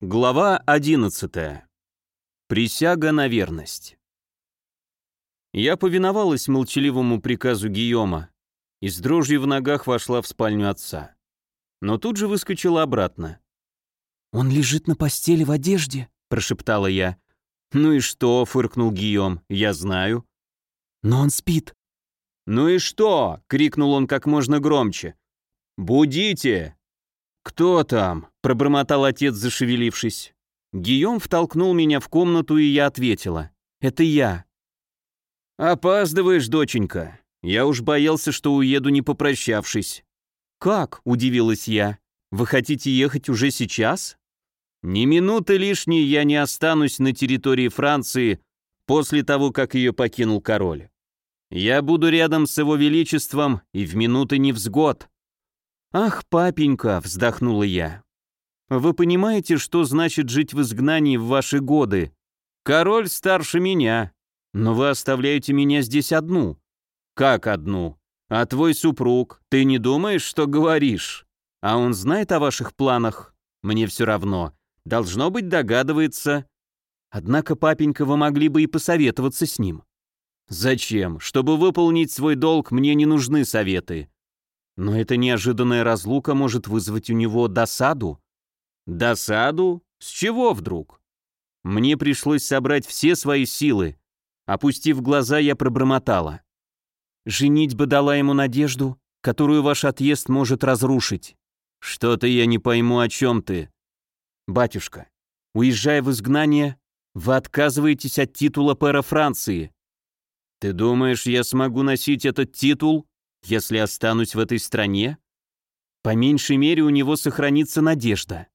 Глава 11. Присяга на верность. Я повиновалась молчаливому приказу Гийома и с дрожью в ногах вошла в спальню отца. Но тут же выскочила обратно. «Он лежит на постели в одежде», — прошептала я. «Ну и что?» — фыркнул Гийом. «Я знаю». «Но он спит». «Ну и что?» — крикнул он как можно громче. «Будите!» «Кто там?» – пробормотал отец, зашевелившись. Гийом втолкнул меня в комнату, и я ответила. «Это я». «Опаздываешь, доченька. Я уж боялся, что уеду, не попрощавшись». «Как?» – удивилась я. «Вы хотите ехать уже сейчас?» «Ни минуты лишней я не останусь на территории Франции после того, как ее покинул король. Я буду рядом с его величеством и в минуты невзгод. «Ах, папенька!» — вздохнула я. «Вы понимаете, что значит жить в изгнании в ваши годы? Король старше меня, но вы оставляете меня здесь одну». «Как одну? А твой супруг, ты не думаешь, что говоришь? А он знает о ваших планах? Мне все равно. Должно быть, догадывается». «Однако, папенька, вы могли бы и посоветоваться с ним». «Зачем? Чтобы выполнить свой долг, мне не нужны советы. Но эта неожиданная разлука может вызвать у него досаду. Досаду? С чего вдруг? Мне пришлось собрать все свои силы. Опустив глаза, я пробормотала. Женитьба дала ему надежду, которую ваш отъезд может разрушить. Что-то я не пойму, о чем ты. Батюшка, уезжая в изгнание, вы отказываетесь от титула пэра Франции. Ты думаешь, я смогу носить этот титул? Если останусь в этой стране, по меньшей мере у него сохранится надежда.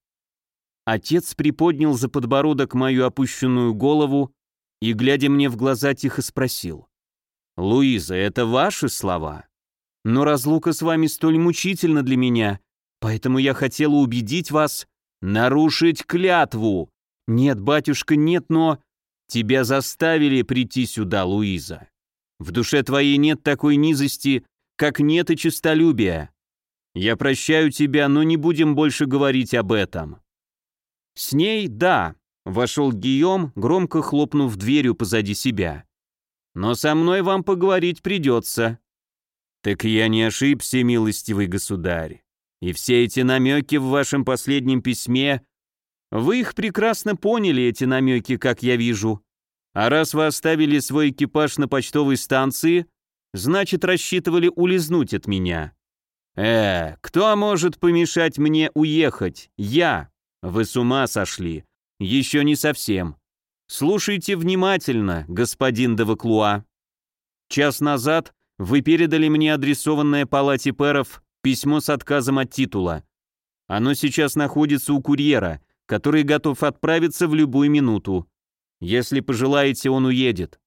Отец приподнял за подбородок мою опущенную голову и, глядя мне в глаза, тихо спросил. «Луиза, это ваши слова?» «Но разлука с вами столь мучительна для меня, поэтому я хотела убедить вас нарушить клятву. Нет, батюшка, нет, но...» «Тебя заставили прийти сюда, Луиза. В душе твоей нет такой низости, как нет и честолюбия. Я прощаю тебя, но не будем больше говорить об этом». «С ней, да», — вошел Гийом, громко хлопнув дверью позади себя. «Но со мной вам поговорить придется». «Так я не ошибся, милостивый государь. И все эти намеки в вашем последнем письме, вы их прекрасно поняли, эти намеки, как я вижу. А раз вы оставили свой экипаж на почтовой станции, Значит, рассчитывали улизнуть от меня. Э, кто может помешать мне уехать? Я. Вы с ума сошли. Еще не совсем. Слушайте внимательно, господин Деваклуа. Час назад вы передали мне адресованное палате пэров письмо с отказом от титула. Оно сейчас находится у курьера, который готов отправиться в любую минуту. Если пожелаете, он уедет.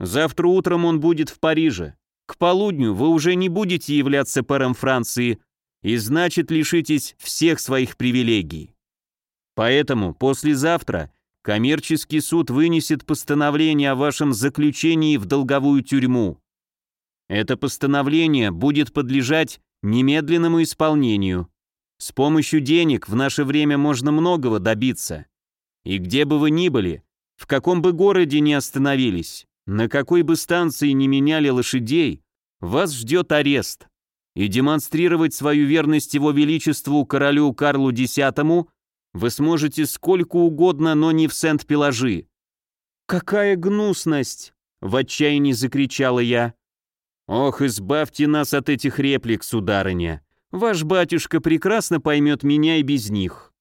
Завтра утром он будет в Париже. К полудню вы уже не будете являться пэром Франции и значит лишитесь всех своих привилегий. Поэтому послезавтра коммерческий суд вынесет постановление о вашем заключении в долговую тюрьму. Это постановление будет подлежать немедленному исполнению. С помощью денег в наше время можно многого добиться. И где бы вы ни были, в каком бы городе ни остановились, на какой бы станции не меняли лошадей, вас ждет арест. И демонстрировать свою верность его величеству королю Карлу X вы сможете сколько угодно, но не в Сент-Пелажи. «Какая гнусность!» — в отчаянии закричала я. «Ох, избавьте нас от этих реплик, сударыня. Ваш батюшка прекрасно поймет меня и без них».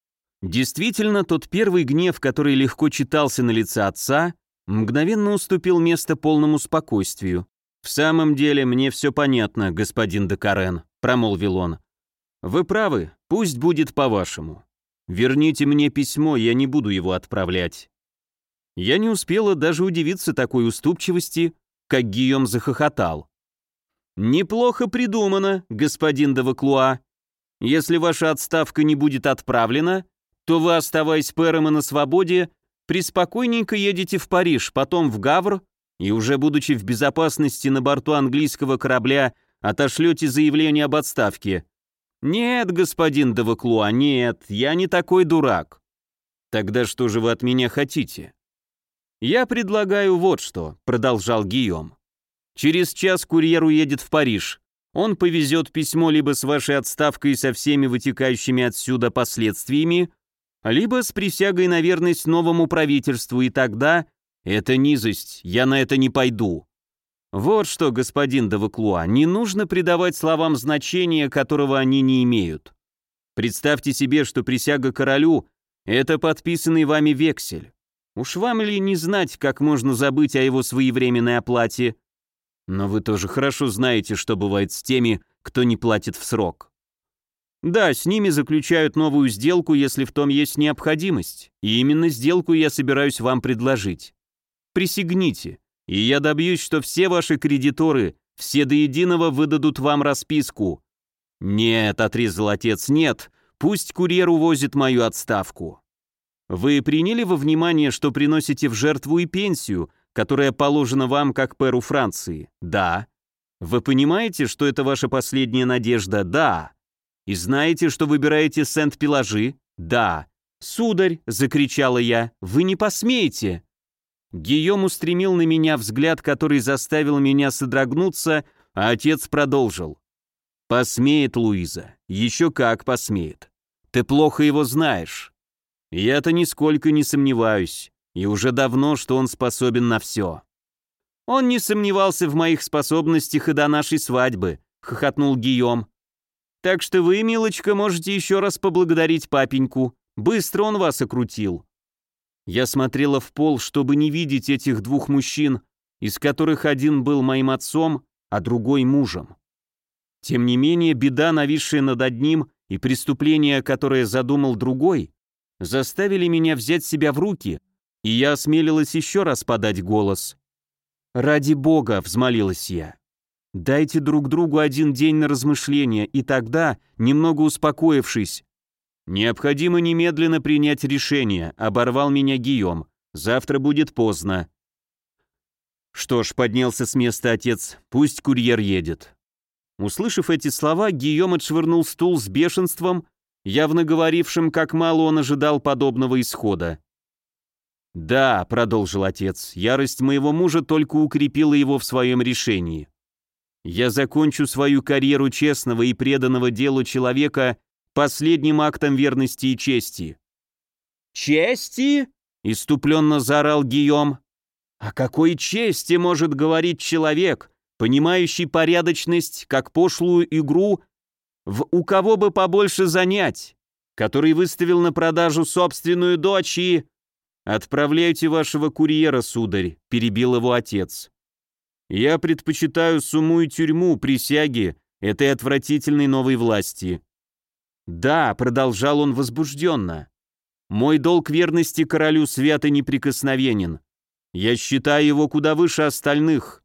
Действительно, тот первый гнев, который легко читался на лице отца, мгновенно уступил место полному спокойствию. «В самом деле мне все понятно, господин Декарен», — промолвил он. «Вы правы, пусть будет по-вашему. Верните мне письмо, я не буду его отправлять». Я не успела даже удивиться такой уступчивости, как Гийом захохотал. «Неплохо придумано, господин Деваклуа. Если ваша отставка не будет отправлена, то вы, оставаясь пэром и на свободе, Приспокойненько едете в Париж, потом в Гавр, и уже будучи в безопасности на борту английского корабля, отошлете заявление об отставке. Нет, господин Деваклуа, нет, я не такой дурак. Тогда что же вы от меня хотите? Я предлагаю вот что, продолжал Гийом. Через час курьер уедет в Париж. Он повезет письмо либо с вашей отставкой со всеми вытекающими отсюда последствиями, либо с присягой на верность новому правительству, и тогда это низость, я на это не пойду. Вот что, господин Даваклуа, не нужно придавать словам значения, которого они не имеют. Представьте себе, что присяга королю — это подписанный вами вексель. Уж вам ли не знать, как можно забыть о его своевременной оплате? Но вы тоже хорошо знаете, что бывает с теми, кто не платит в срок. Да, с ними заключают новую сделку, если в том есть необходимость. И именно сделку я собираюсь вам предложить. Присягните, и я добьюсь, что все ваши кредиторы, все до единого выдадут вам расписку. Нет, отрезал отец, нет, пусть курьер увозит мою отставку. Вы приняли во внимание, что приносите в жертву и пенсию, которая положена вам как пэру Франции? Да. Вы понимаете, что это ваша последняя надежда? Да. И знаете, что выбираете Сент-Пелажи? Да. «Сударь!» — закричала я. «Вы не посмеете!» Гийом устремил на меня взгляд, который заставил меня содрогнуться, а отец продолжил. «Посмеет, Луиза, еще как посмеет. Ты плохо его знаешь. Я-то нисколько не сомневаюсь, и уже давно, что он способен на все». «Он не сомневался в моих способностях и до нашей свадьбы», — хохотнул Гийом. «Так что вы, милочка, можете еще раз поблагодарить папеньку. Быстро он вас окрутил». Я смотрела в пол, чтобы не видеть этих двух мужчин, из которых один был моим отцом, а другой мужем. Тем не менее, беда, нависшая над одним, и преступление, которое задумал другой, заставили меня взять себя в руки, и я осмелилась еще раз подать голос. «Ради Бога!» — взмолилась я. «Дайте друг другу один день на размышление, и тогда, немного успокоившись, «Необходимо немедленно принять решение», — оборвал меня Гийом. «Завтра будет поздно». Что ж, поднялся с места отец, пусть курьер едет. Услышав эти слова, Гийом отшвырнул стул с бешенством, явно говорившим, как мало он ожидал подобного исхода. «Да», — продолжил отец, — «ярость моего мужа только укрепила его в своем решении. Я закончу свою карьеру честного и преданного делу человека, последним актом верности и чести. «Чести?» — иступленно заорал Гийом. «О какой чести может говорить человек, понимающий порядочность как пошлую игру, в «у кого бы побольше занять», который выставил на продажу собственную дочь и... «Отправляйте вашего курьера, сударь», — перебил его отец. «Я предпочитаю сумму и тюрьму присяги этой отвратительной новой власти. «Да», — продолжал он возбужденно, — «мой долг верности королю свят и неприкосновенен. Я считаю его куда выше остальных,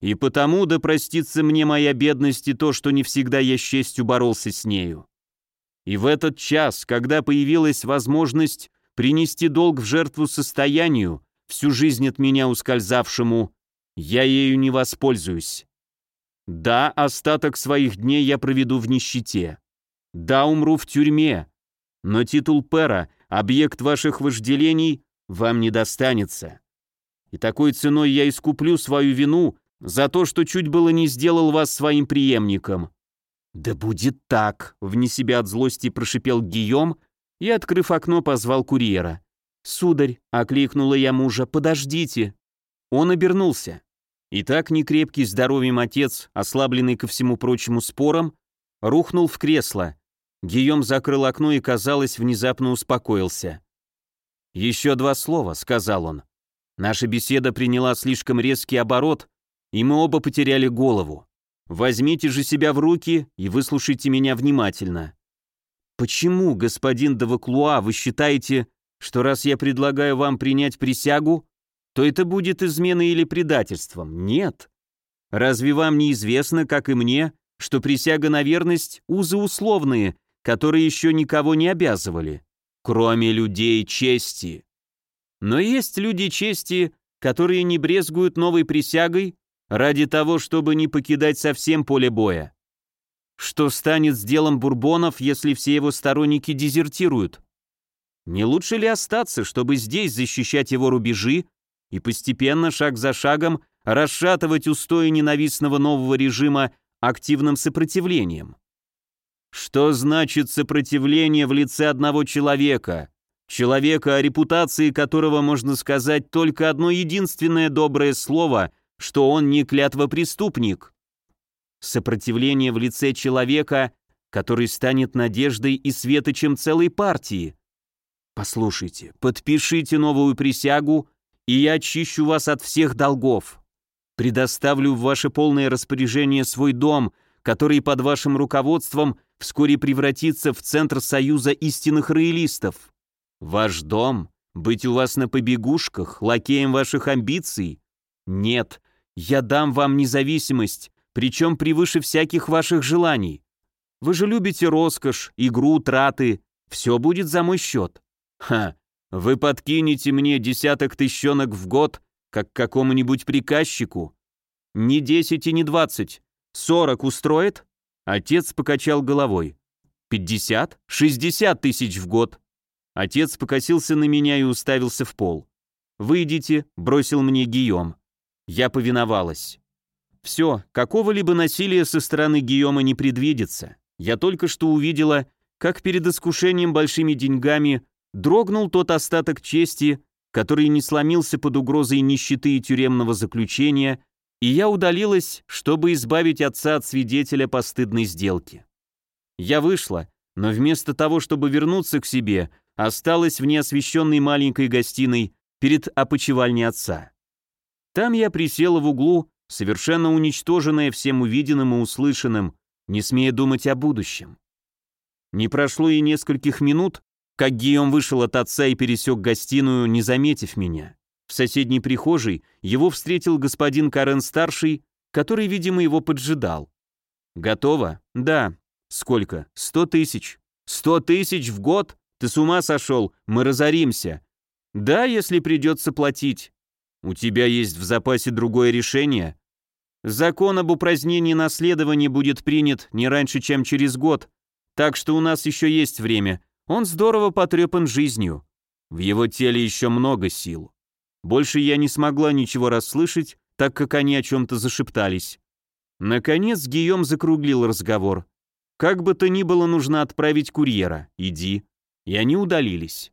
и потому да простится мне моя бедность и то, что не всегда я с честью боролся с нею. И в этот час, когда появилась возможность принести долг в жертву состоянию, всю жизнь от меня ускользавшему, я ею не воспользуюсь. Да, остаток своих дней я проведу в нищете. Да, умру в тюрьме, но титул пера, объект ваших вожделений, вам не достанется. И такой ценой я искуплю свою вину за то, что чуть было не сделал вас своим преемником». «Да будет так», — вне себя от злости прошипел Гийом и, открыв окно, позвал курьера. «Сударь», — окликнула я мужа, — «подождите». Он обернулся. И так некрепкий здоровьем отец, ослабленный ко всему прочему спором, рухнул в кресло, Гийом закрыл окно и, казалось, внезапно успокоился. «Еще два слова», — сказал он. «Наша беседа приняла слишком резкий оборот, и мы оба потеряли голову. Возьмите же себя в руки и выслушайте меня внимательно. Почему, господин Даваклуа, вы считаете, что раз я предлагаю вам принять присягу, то это будет изменой или предательством? Нет. Разве вам не известно, как и мне, что присяга на верность – узы условные, которые еще никого не обязывали, кроме людей чести. Но есть люди чести, которые не брезгуют новой присягой ради того, чтобы не покидать совсем поле боя. Что станет с делом бурбонов, если все его сторонники дезертируют? Не лучше ли остаться, чтобы здесь защищать его рубежи и постепенно, шаг за шагом, расшатывать устои ненавистного нового режима активным сопротивлением? Что значит сопротивление в лице одного человека? Человека, о репутации которого можно сказать только одно единственное доброе слово, что он не клятвопреступник. Сопротивление в лице человека, который станет надеждой и светочем целой партии. Послушайте, подпишите новую присягу, и я очищу вас от всех долгов. Предоставлю в ваше полное распоряжение свой дом, который под вашим руководством вскоре превратится в центр союза истинных роялистов. Ваш дом? Быть у вас на побегушках, лакеем ваших амбиций? Нет, я дам вам независимость, причем превыше всяких ваших желаний. Вы же любите роскошь, игру, траты. Все будет за мой счет. Ха, вы подкинете мне десяток тыщенок в год, как какому-нибудь приказчику. Не десять и не двадцать. Сорок устроит? Отец покачал головой. Пятьдесят? Шестьдесят тысяч в год. Отец покосился на меня и уставился в пол. «Выйдите», — бросил мне Гийом. Я повиновалась. Все, какого-либо насилия со стороны Гийома не предвидится. Я только что увидела, как перед искушением большими деньгами дрогнул тот остаток чести, который не сломился под угрозой нищеты и тюремного заключения, и я удалилась, чтобы избавить отца от свидетеля постыдной сделки. Я вышла, но вместо того, чтобы вернуться к себе, осталась в неосвещенной маленькой гостиной перед опочивальней отца. Там я присела в углу, совершенно уничтоженная всем увиденным и услышанным, не смея думать о будущем. Не прошло и нескольких минут, как Гийом вышел от отца и пересек гостиную, не заметив меня. В соседней прихожей его встретил господин Карен-старший, который, видимо, его поджидал. «Готово?» «Да». «Сколько?» «Сто тысяч». «Сто тысяч в год? Ты с ума сошел? Мы разоримся». «Да, если придется платить». «У тебя есть в запасе другое решение?» «Закон об упразднении наследования будет принят не раньше, чем через год, так что у нас еще есть время. Он здорово потрепан жизнью. В его теле еще много сил». Больше я не смогла ничего расслышать, так как они о чем-то зашептались. Наконец Гийом закруглил разговор. «Как бы то ни было, нужно отправить курьера. Иди». И они удалились.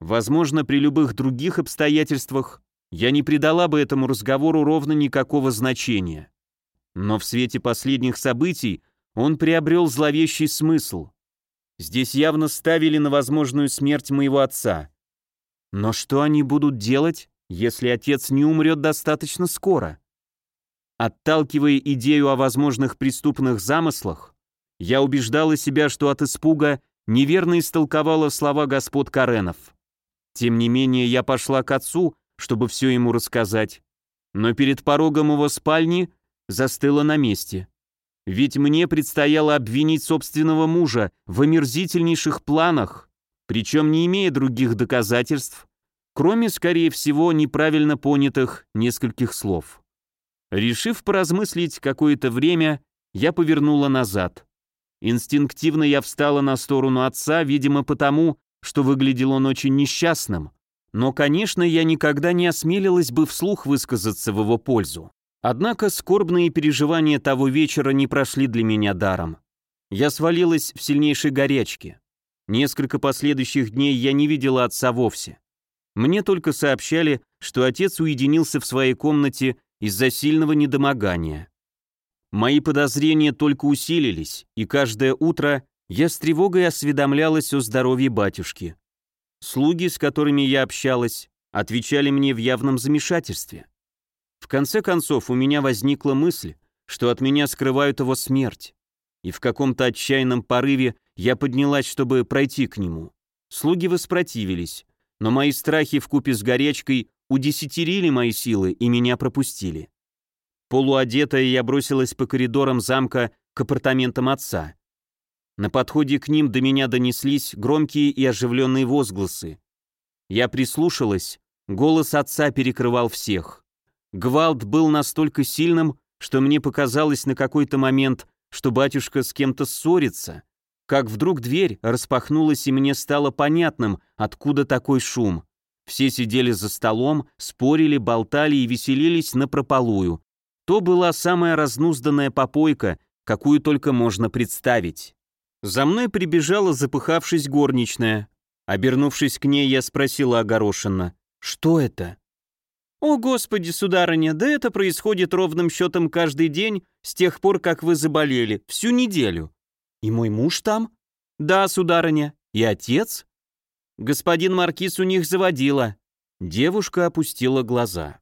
Возможно, при любых других обстоятельствах я не придала бы этому разговору ровно никакого значения. Но в свете последних событий он приобрел зловещий смысл. Здесь явно ставили на возможную смерть моего отца. Но что они будут делать, если отец не умрет достаточно скоро? Отталкивая идею о возможных преступных замыслах, я убеждала себя, что от испуга неверно истолковала слова господ Каренов. Тем не менее, я пошла к отцу, чтобы все ему рассказать, но перед порогом его спальни застыла на месте. Ведь мне предстояло обвинить собственного мужа в омерзительнейших планах, причем не имея других доказательств, кроме, скорее всего, неправильно понятых нескольких слов. Решив поразмыслить какое-то время, я повернула назад. Инстинктивно я встала на сторону отца, видимо, потому, что выглядел он очень несчастным. Но, конечно, я никогда не осмелилась бы вслух высказаться в его пользу. Однако скорбные переживания того вечера не прошли для меня даром. Я свалилась в сильнейшей горячке. Несколько последующих дней я не видела отца вовсе. Мне только сообщали, что отец уединился в своей комнате из-за сильного недомогания. Мои подозрения только усилились, и каждое утро я с тревогой осведомлялась о здоровье батюшки. Слуги, с которыми я общалась, отвечали мне в явном замешательстве. В конце концов, у меня возникла мысль, что от меня скрывают его смерть, и в каком-то отчаянном порыве я поднялась, чтобы пройти к нему. Слуги воспротивились, но мои страхи в купе с горячкой удесятерили мои силы и меня пропустили. Полуодетая я бросилась по коридорам замка к апартаментам отца. На подходе к ним до меня донеслись громкие и оживленные возгласы. Я прислушалась, голос отца перекрывал всех. Гвалт был настолько сильным, что мне показалось на какой-то момент, что батюшка с кем-то ссорится, как вдруг дверь распахнулась и мне стало понятным, откуда такой шум. Все сидели за столом, спорили, болтали и веселились напропалую. То была самая разнузданная попойка, какую только можно представить. За мной прибежала запыхавшись горничная. Обернувшись к ней, я спросила огорошенно, «Что это?» «О, Господи, сударыня, да это происходит ровным счетом каждый день с тех пор, как вы заболели, всю неделю». «И мой муж там?» «Да, сударыня. И отец?» «Господин Маркиз у них заводила». Девушка опустила глаза.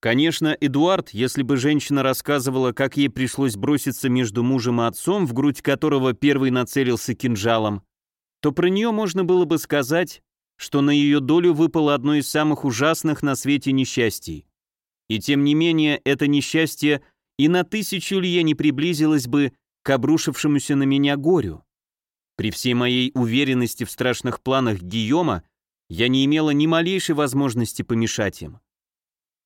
Конечно, Эдуард, если бы женщина рассказывала, как ей пришлось броситься между мужем и отцом, в грудь которого первый нацелился кинжалом, то про нее можно было бы сказать, что на ее долю выпало одно из самых ужасных на свете несчастий. И тем не менее, это несчастье и на тысячу лье не приблизилось бы к обрушившемуся на меня горю. При всей моей уверенности в страшных планах Гийома я не имела ни малейшей возможности помешать им.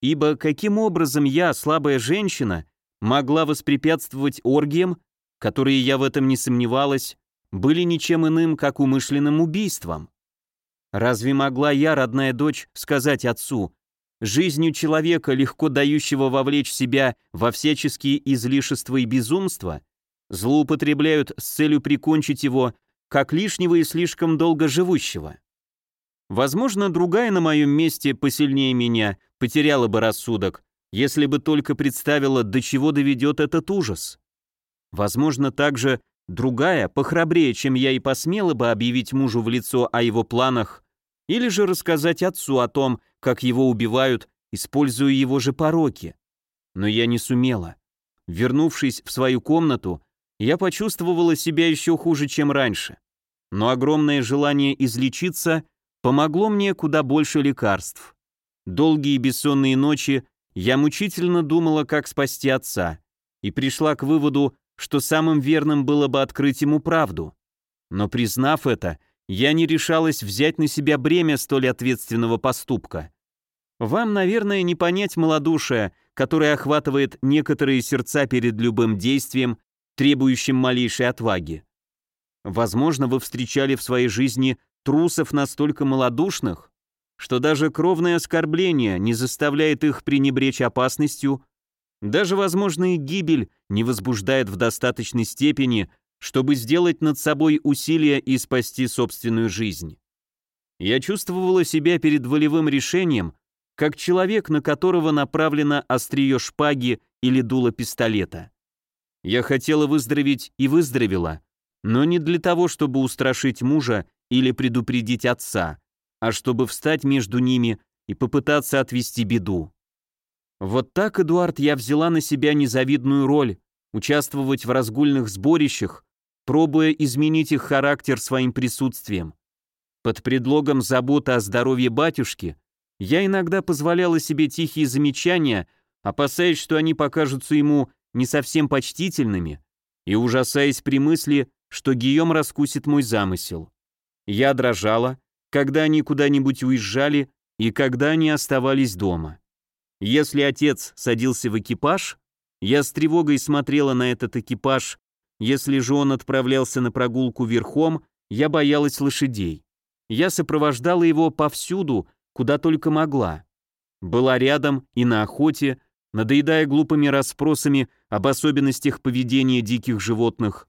Ибо каким образом я, слабая женщина, могла воспрепятствовать оргиям, которые, я в этом не сомневалась, были ничем иным, как умышленным убийством? Разве могла я, родная дочь, сказать отцу, жизнью человека, легко дающего вовлечь себя во всяческие излишества и безумства, злоупотребляют с целью прикончить его, как лишнего и слишком долго живущего? Возможно, другая на моем месте, посильнее меня, потеряла бы рассудок, если бы только представила, до чего доведет этот ужас. Возможно, также другая, похрабрее, чем я и посмела бы объявить мужу в лицо о его планах, или же рассказать отцу о том, как его убивают, используя его же пороки. Но я не сумела. Вернувшись в свою комнату, я почувствовала себя еще хуже, чем раньше. Но огромное желание излечиться помогло мне куда больше лекарств. Долгие бессонные ночи я мучительно думала, как спасти отца, и пришла к выводу, что самым верным было бы открыть ему правду. Но признав это, я не решалась взять на себя бремя столь ответственного поступка. Вам, наверное, не понять малодушие, которое охватывает некоторые сердца перед любым действием, требующим малейшей отваги. Возможно, вы встречали в своей жизни трусов настолько малодушных, что даже кровное оскорбление не заставляет их пренебречь опасностью, даже возможная гибель не возбуждает в достаточной степени, чтобы сделать над собой усилия и спасти собственную жизнь. Я чувствовала себя перед волевым решением, как человек, на которого направлено острие шпаги или дуло пистолета. Я хотела выздороветь и выздоровела, но не для того, чтобы устрашить мужа или предупредить отца, а чтобы встать между ними и попытаться отвести беду. Вот так, Эдуард, я взяла на себя незавидную роль, участвовать в разгульных сборищах, пробуя изменить их характер своим присутствием. Под предлогом заботы о здоровье батюшки я иногда позволяла себе тихие замечания, опасаясь, что они покажутся ему не совсем почтительными, и ужасаясь при мысли, что Гийом раскусит мой замысел. Я дрожала, когда они куда-нибудь уезжали и когда они оставались дома. Если отец садился в экипаж, я с тревогой смотрела на этот экипаж, если же он отправлялся на прогулку верхом, я боялась лошадей. Я сопровождала его повсюду, куда только могла. Была рядом и на охоте, надоедая глупыми расспросами об особенностях поведения диких животных,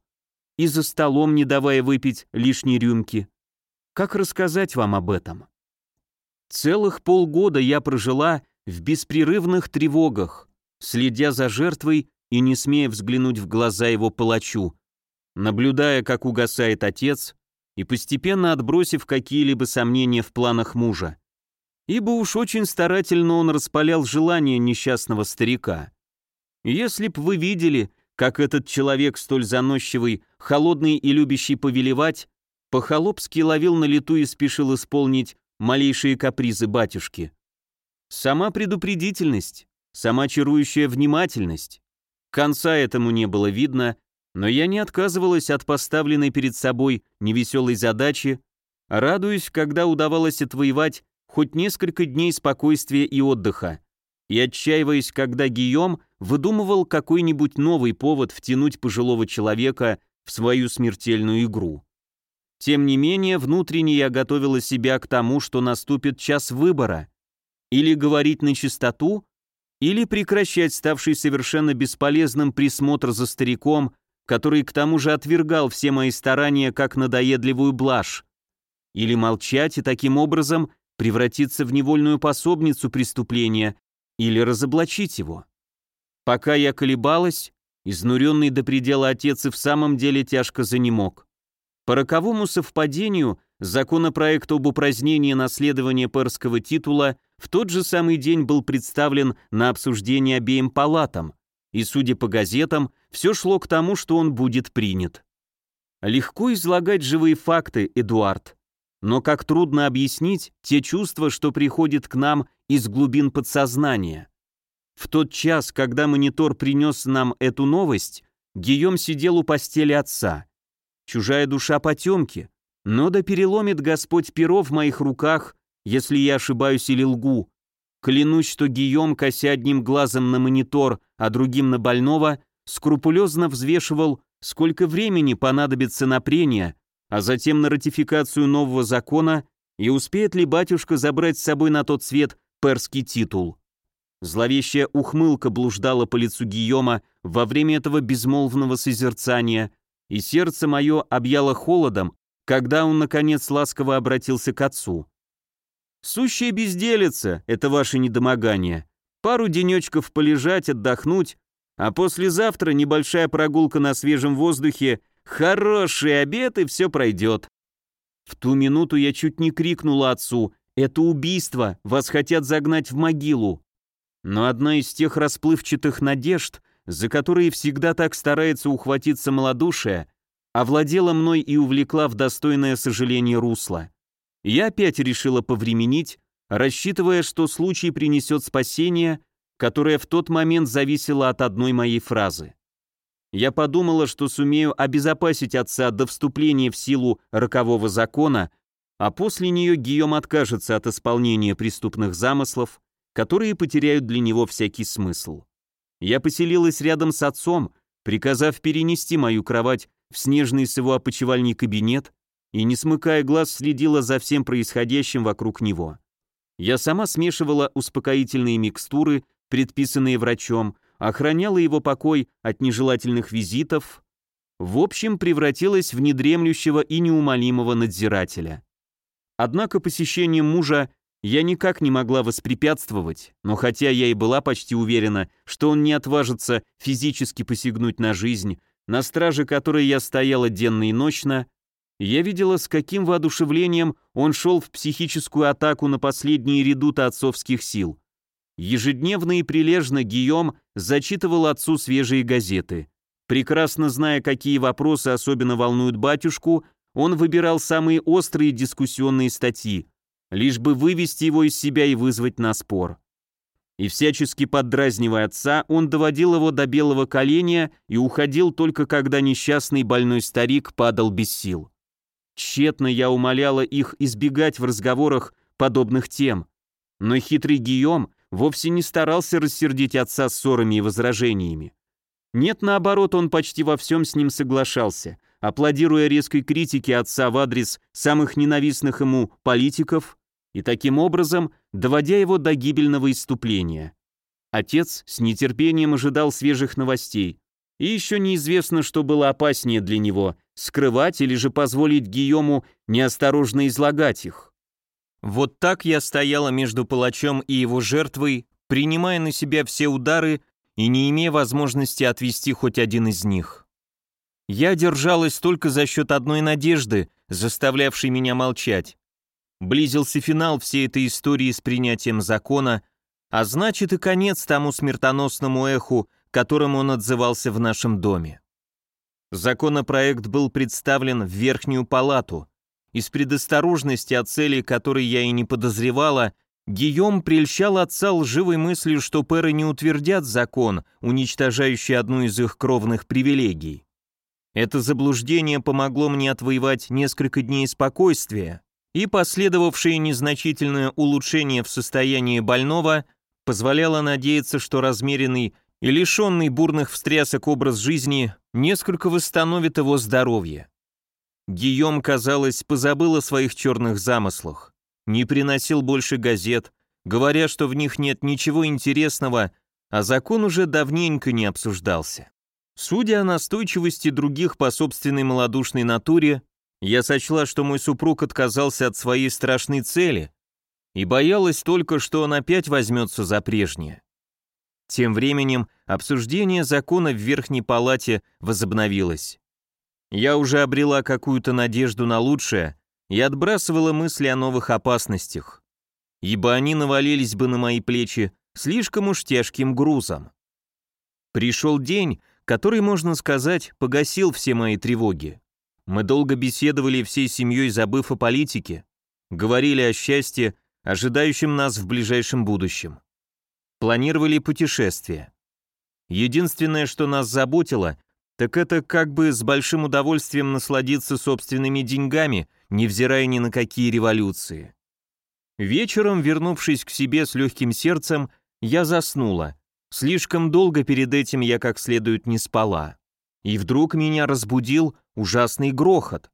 и за столом не давая выпить лишней рюмки. Как рассказать вам об этом? Целых полгода я прожила в беспрерывных тревогах, следя за жертвой и не смея взглянуть в глаза его палачу, наблюдая, как угасает отец, и постепенно отбросив какие-либо сомнения в планах мужа. Ибо уж очень старательно он распалял желание несчастного старика. Если б вы видели, как этот человек столь заносчивый, холодный и любящий повелевать, по-холопски ловил на лету и спешил исполнить малейшие капризы батюшки. Сама предупредительность, сама чарующая внимательность. Конца этому не было видно, но я не отказывалась от поставленной перед собой невеселой задачи, радуясь, когда удавалось отвоевать хоть несколько дней спокойствия и отдыха, и отчаиваясь, когда Гийом выдумывал какой-нибудь новый повод втянуть пожилого человека в свою смертельную игру. Тем не менее, внутренне я готовила себя к тому, что наступит час выбора. Или говорить на чистоту, или прекращать ставший совершенно бесполезным присмотр за стариком, который к тому же отвергал все мои старания как надоедливую блажь. Или молчать и таким образом превратиться в невольную пособницу преступления, или разоблачить его. Пока я колебалась, изнуренный до предела отец и в самом деле тяжко занемог. По роковому совпадению законопроект об упразднении наследования перского титула в тот же самый день был представлен на обсуждение обеим палатам, и, судя по газетам, все шло к тому, что он будет принят. Легко излагать живые факты, Эдуард, но как трудно объяснить те чувства, что приходят к нам из глубин подсознания. В тот час, когда монитор принес нам эту новость, Гийом сидел у постели отца. Чужая душа потемки, но да переломит Господь перо в моих руках, если я ошибаюсь или лгу. Клянусь, что Гийом, кося одним глазом на монитор, а другим на больного, скрупулезно взвешивал, сколько времени понадобится на прение, а затем на ратификацию нового закона и успеет ли батюшка забрать с собой на тот свет перский титул. Зловещая ухмылка блуждала по лицу Гийома во время этого безмолвного созерцания, и сердце мое объяло холодом, когда он, наконец, ласково обратился к отцу. «Сущая безделица — это ваше недомогание. Пару денечков полежать, отдохнуть, а послезавтра небольшая прогулка на свежем воздухе, хороший обед и все пройдет». В ту минуту я чуть не крикнула отцу «Это убийство! Вас хотят загнать в могилу!» Но одна из тех расплывчатых надежд, за которые всегда так старается ухватиться малодушие, овладела мной и увлекла в достойное сожаление русло. Я опять решила повременить, рассчитывая, что случай принесет спасение, которое в тот момент зависело от одной моей фразы. Я подумала, что сумею обезопасить отца до вступления в силу рокового закона, а после нее Гийом откажется от исполнения преступных замыслов, которые потеряют для него всякий смысл. Я поселилась рядом с отцом, приказав перенести мою кровать в снежный с его опочивальный кабинет и, не смыкая глаз, следила за всем происходящим вокруг него. Я сама смешивала успокоительные микстуры, предписанные врачом, охраняла его покой от нежелательных визитов, в общем, превратилась в недремлющего и неумолимого надзирателя. Однако посещением мужа я никак не могла воспрепятствовать, но хотя я и была почти уверена, что он не отважится физически посягнуть на жизнь, на страже которой я стояла денно и ночно, я видела, с каким воодушевлением он шел в психическую атаку на последние редуты отцовских сил. Ежедневно и прилежно Гийом зачитывал отцу свежие газеты. Прекрасно зная, какие вопросы особенно волнуют батюшку, он выбирал самые острые дискуссионные статьи, лишь бы вывести его из себя и вызвать на спор. И всячески поддразнивая отца, он доводил его до белого коленя и уходил только когда несчастный больной старик падал без сил. Тщетно я умоляла их избегать в разговорах подобных тем, но хитрый Гийом вовсе не старался рассердить отца ссорами и возражениями. Нет, наоборот, он почти во всем с ним соглашался, аплодируя резкой критике отца в адрес самых ненавистных ему политиков и таким образом доводя его до гибельного иступления. Отец с нетерпением ожидал свежих новостей, и еще неизвестно, что было опаснее для него – скрывать или же позволить Гийому неосторожно излагать их. Вот так я стояла между палачом и его жертвой, принимая на себя все удары и не имея возможности отвести хоть один из них. Я держалась только за счет одной надежды, заставлявшей меня молчать. Близился финал всей этой истории с принятием закона, а значит и конец тому смертоносному эху, которым он отзывался в нашем доме. Законопроект был представлен в Верхнюю палату. Из предосторожности о цели, которой я и не подозревала, Гийом прельщал отца лживой мыслью, что пэры не утвердят закон, уничтожающий одну из их кровных привилегий. Это заблуждение помогло мне отвоевать несколько дней спокойствия, и последовавшее незначительное улучшение в состоянии больного позволяло надеяться, что размеренный и лишенный бурных встрясок образ жизни несколько восстановит его здоровье. Гийом, казалось, позабыл о своих черных замыслах, не приносил больше газет, говоря, что в них нет ничего интересного, а закон уже давненько не обсуждался. Судя о настойчивости других по собственной малодушной натуре, я сочла, что мой супруг отказался от своей страшной цели и боялась только, что он опять возьмется за прежнее. Тем временем обсуждение закона в Верхней Палате возобновилось. Я уже обрела какую-то надежду на лучшее и отбрасывала мысли о новых опасностях, ибо они навалились бы на мои плечи слишком уж тяжким грузом. Пришел день, который, можно сказать, погасил все мои тревоги. Мы долго беседовали всей семьей, забыв о политике, говорили о счастье, ожидающем нас в ближайшем будущем. Планировали путешествие. Единственное, что нас заботило, так это как бы с большим удовольствием насладиться собственными деньгами, невзирая ни на какие революции. Вечером, вернувшись к себе с легким сердцем, я заснула. Слишком долго перед этим я как следует не спала. И вдруг меня разбудил ужасный грохот.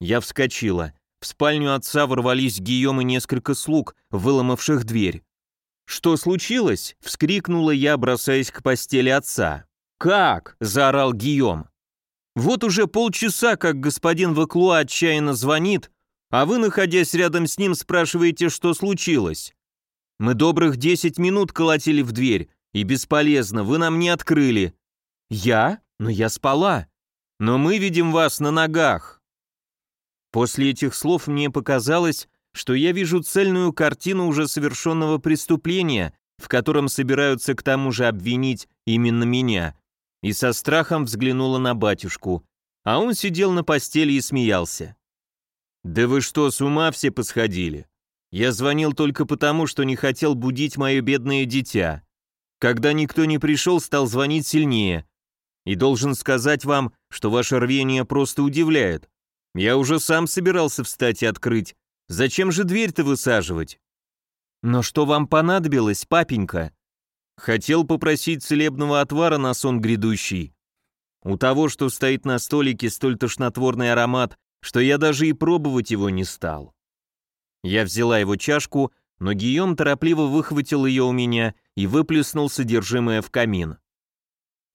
Я вскочила. В спальню отца ворвались Гийом и несколько слуг, выломавших дверь. «Что случилось?» — вскрикнула я, бросаясь к постели отца. «Как?» — заорал Гийом. «Вот уже полчаса, как господин Ваклуа отчаянно звонит, а вы, находясь рядом с ним, спрашиваете, что случилось. Мы добрых десять минут колотили в дверь, и бесполезно, вы нам не открыли. Я? Но я спала. Но мы видим вас на ногах. После этих слов мне показалось, что я вижу цельную картину уже совершенного преступления, в котором собираются к тому же обвинить именно меня, и со страхом взглянула на батюшку, а он сидел на постели и смеялся. «Да вы что, с ума все посходили? Я звонил только потому, что не хотел будить мое бедное дитя. Когда никто не пришел, стал звонить сильнее. И должен сказать вам, что ваше рвение просто удивляет. Я уже сам собирался встать и открыть. Зачем же дверь-то высаживать? Но что вам понадобилось, папенька? Хотел попросить целебного отвара на сон грядущий. У того, что стоит на столике, столь тошнотворный аромат, что я даже и пробовать его не стал. Я взяла его чашку, но Гийом торопливо выхватил ее у меня и выплеснул содержимое в камин.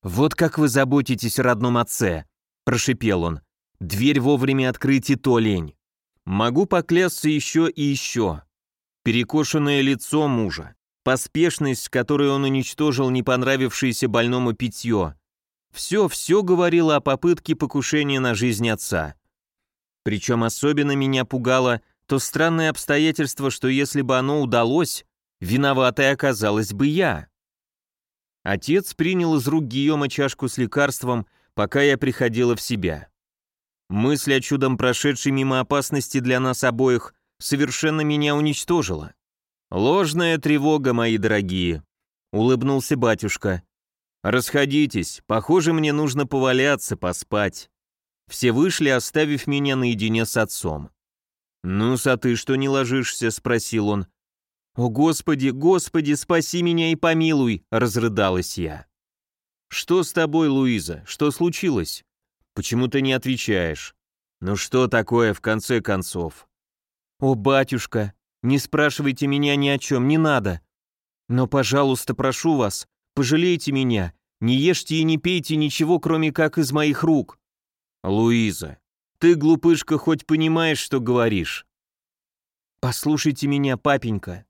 «Вот как вы заботитесь о родном отце», – прошипел он. «Дверь вовремя открыть и то лень. Могу поклясться еще и еще. Перекошенное лицо мужа, поспешность, которой он уничтожил не понравившееся больному питье. Все, все говорило о попытке покушения на жизнь отца. Причем особенно меня пугало то странное обстоятельство, что если бы оно удалось, виноватой оказалась бы я. Отец принял из рук Гийома чашку с лекарством, пока я приходила в себя. Мысль о чудом прошедшей мимо опасности для нас обоих совершенно меня уничтожила. «Ложная тревога, мои дорогие», — улыбнулся батюшка. «Расходитесь, похоже, мне нужно поваляться, поспать». Все вышли, оставив меня наедине с отцом. «Ну-с, а ты что не ложишься?» — спросил он. «О, Господи, Господи, спаси меня и помилуй!» — разрыдалась я. «Что с тобой, Луиза? Что случилось? Почему ты не отвечаешь? Ну что такое, в конце концов?» «О, батюшка, не спрашивайте меня ни о чем, не надо. Но, пожалуйста, прошу вас, пожалейте меня, не ешьте и не пейте ничего, кроме как из моих рук». «Луиза, ты, глупышка, хоть понимаешь, что говоришь?» «Послушайте меня, папенька.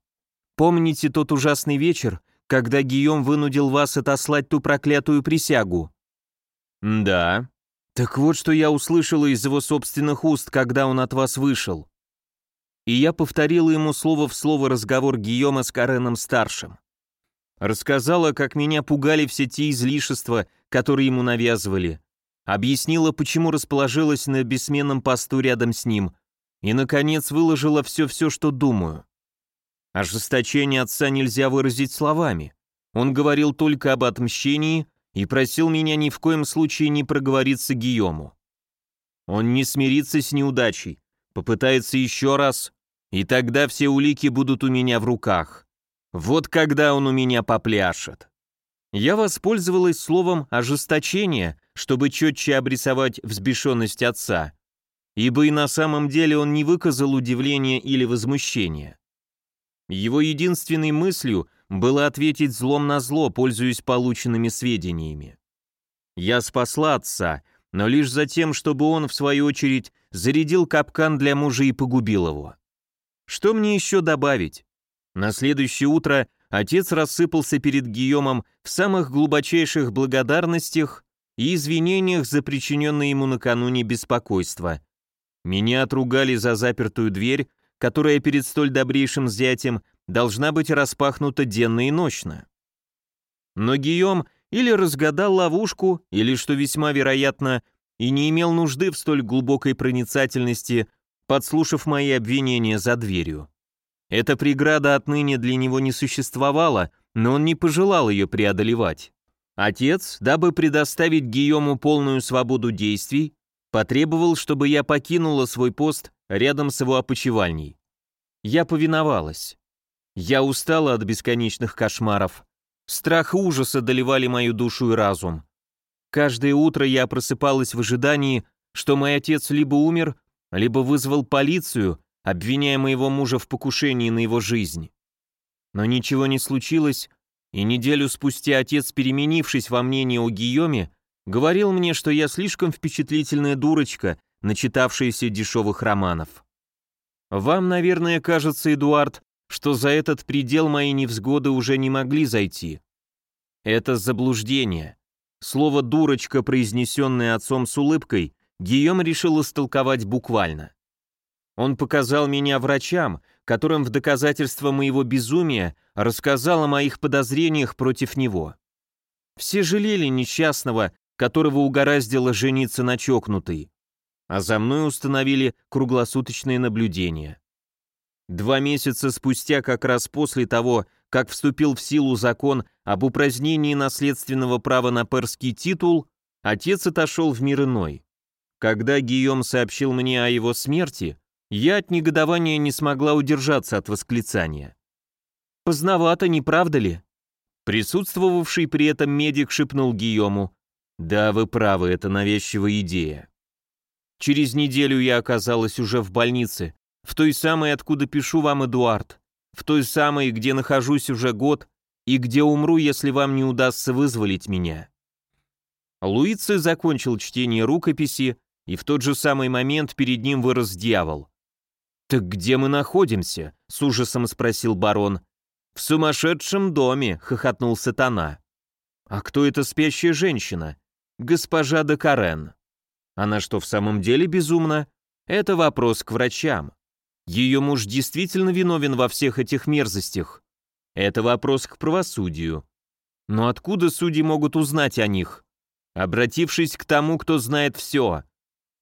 Помните тот ужасный вечер, когда Гийом вынудил вас отослать ту проклятую присягу?» «Да». «Так вот, что я услышала из его собственных уст, когда он от вас вышел». И я повторила ему слово в слово разговор Гийома с Кареном-старшим. Рассказала, как меня пугали все те излишества, которые ему навязывали. Объяснила, почему расположилась на бессменном посту рядом с ним. И, наконец, выложила все-все, что думаю. Ожесточение отца нельзя выразить словами. Он говорил только об отмщении и просил меня ни в коем случае не проговориться Гийому. Он не смирится с неудачей, попытается еще раз, и тогда все улики будут у меня в руках. Вот когда он у меня попляшет. Я воспользовалась словом «ожесточение», чтобы четче обрисовать взбешенность отца, ибо и на самом деле он не выказал удивления или возмущения. Его единственной мыслью было ответить злом на зло, пользуясь полученными сведениями. Я спасла отца, но лишь за тем, чтобы он, в свою очередь, зарядил капкан для мужа и погубил его. Что мне еще добавить? На следующее утро отец рассыпался перед Гийомом в самых глубочайших благодарностях и извинениях за причиненное ему накануне беспокойство. Меня отругали за запертую дверь, которая перед столь добрейшим зятем должна быть распахнута денно и ночно. Но Гийом или разгадал ловушку, или, что весьма вероятно, и не имел нужды в столь глубокой проницательности, подслушав мои обвинения за дверью. Эта преграда отныне для него не существовала, но он не пожелал ее преодолевать. Отец, дабы предоставить Гийому полную свободу действий, потребовал, чтобы я покинула свой пост рядом с его опочивальней. Я повиновалась. Я устала от бесконечных кошмаров. Страх и ужас одолевали мою душу и разум. Каждое утро я просыпалась в ожидании, что мой отец либо умер, либо вызвал полицию, обвиняя моего мужа в покушении на его жизнь. Но ничего не случилось, и неделю спустя отец, переменившись во мнении о Гийоме, говорил мне, что я слишком впечатлительная дурочка, начитавшаяся дешевых романов. Вам, наверное, кажется, Эдуард, что за этот предел мои невзгоды уже не могли зайти. Это заблуждение. Слово «дурочка», произнесенное отцом с улыбкой, Гийом решил истолковать буквально. Он показал меня врачам, которым в доказательство моего безумия рассказал о моих подозрениях против него. Все жалели несчастного, которого угораздило жениться на чокнутой, а за мной установили круглосуточное наблюдение. Два месяца спустя, как раз после того, как вступил в силу закон об упразднении наследственного права на перский титул, отец отошел в мир иной. Когда Гийом сообщил мне о его смерти, я от негодования не смогла удержаться от восклицания. «Поздновато, не правда ли?» Присутствовавший при этом медик шепнул Гийому, «Да, вы правы, это навязчивая идея». Через неделю я оказалась уже в больнице, в той самой, откуда пишу вам, Эдуард, в той самой, где нахожусь уже год, и где умру, если вам не удастся вызволить меня». Луици закончил чтение рукописи, и в тот же самый момент перед ним вырос дьявол. «Так где мы находимся?» — с ужасом спросил барон. «В сумасшедшем доме», — хохотнул сатана. «А кто эта спящая женщина?» «Госпожа де Карен». «Она что, в самом деле безумна?» «Это вопрос к врачам. Ее муж действительно виновен во всех этих мерзостях. Это вопрос к правосудию. Но откуда судьи могут узнать о них? Обратившись к тому, кто знает все.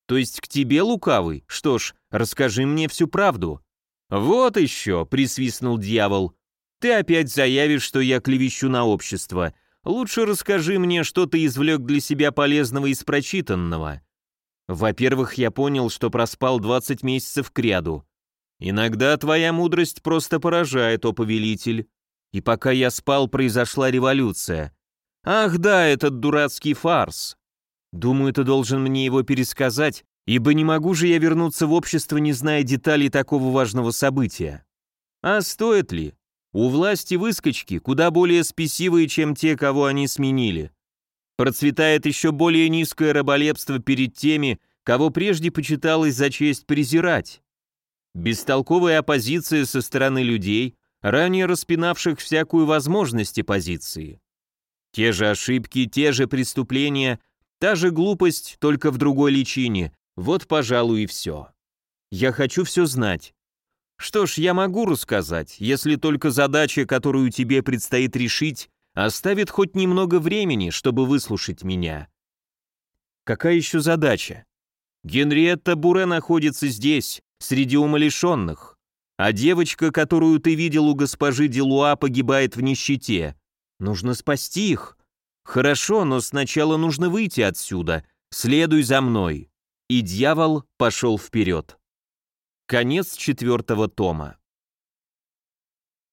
То есть к тебе, лукавый? Что ж, расскажи мне всю правду. Вот еще, присвистнул дьявол. Ты опять заявишь, что я клевещу на общество. Лучше расскажи мне, что ты извлек для себя полезного из прочитанного. Во-первых, я понял, что проспал 20 месяцев к ряду. Иногда твоя мудрость просто поражает, о повелитель. И пока я спал, произошла революция. Ах да, этот дурацкий фарс. Думаю, ты должен мне его пересказать, ибо не могу же я вернуться в общество, не зная деталей такого важного события. А стоит ли? У власти выскочки, куда более спесивые, чем те, кого они сменили. Процветает еще более низкое раболепство перед теми, кого прежде почиталось за честь презирать. Бестолковая оппозиция со стороны людей, ранее распинавших всякую возможность оппозиции. Те же ошибки, те же преступления, та же глупость, только в другой личине. Вот, пожалуй, и все. Я хочу все знать. Что ж, я могу рассказать, если только задача, которую тебе предстоит решить, оставит хоть немного времени, чтобы выслушать меня. Какая еще задача? Генриетта Буре находится здесь, среди умалишенных, а девочка, которую ты видел у госпожи Делуа, погибает в нищете. Нужно спасти их. Хорошо, но сначала нужно выйти отсюда. Следуй за мной. И дьявол пошел вперед. Конец четвертого тома.